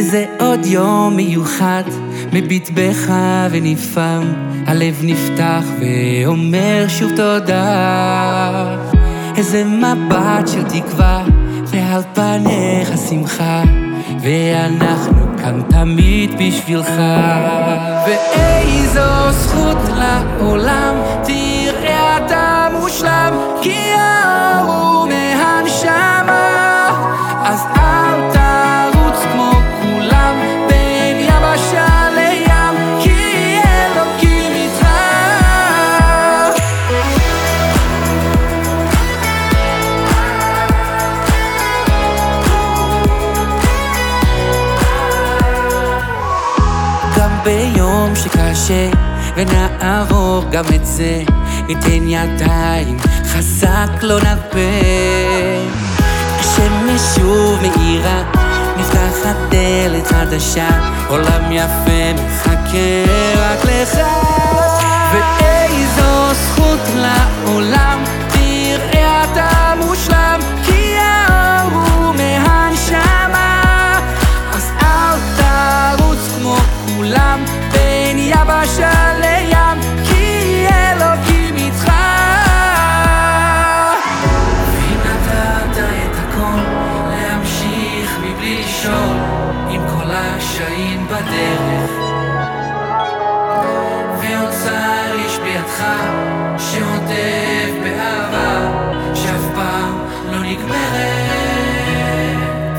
זה עוד יום מיוחד, מביט בך ונפעם, הלב נפתח ואומר שוב תודה. איזה מבט של תקווה, ועל פניך שמחה, ואנחנו כאן תמיד בשבילך. ואיזו זכות לעולם, ביום שקשה, ונעבור גם את זה, ניתן ידיים, חזק לא נרפה. השמש שוב מאירה, נפתחת דלת חדשה, עולם יפה מחכה רק לך. ואיזו יבשה לים, כי אלוקים איתך. ואם נתת את הכל, להמשיך מבלי לשאול, עם כל הקשיים בדרך. ואוצר יש בידך, שעוטף באהבה, שאף פעם לא נגמרת.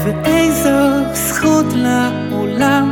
ואיזו זכות לעולם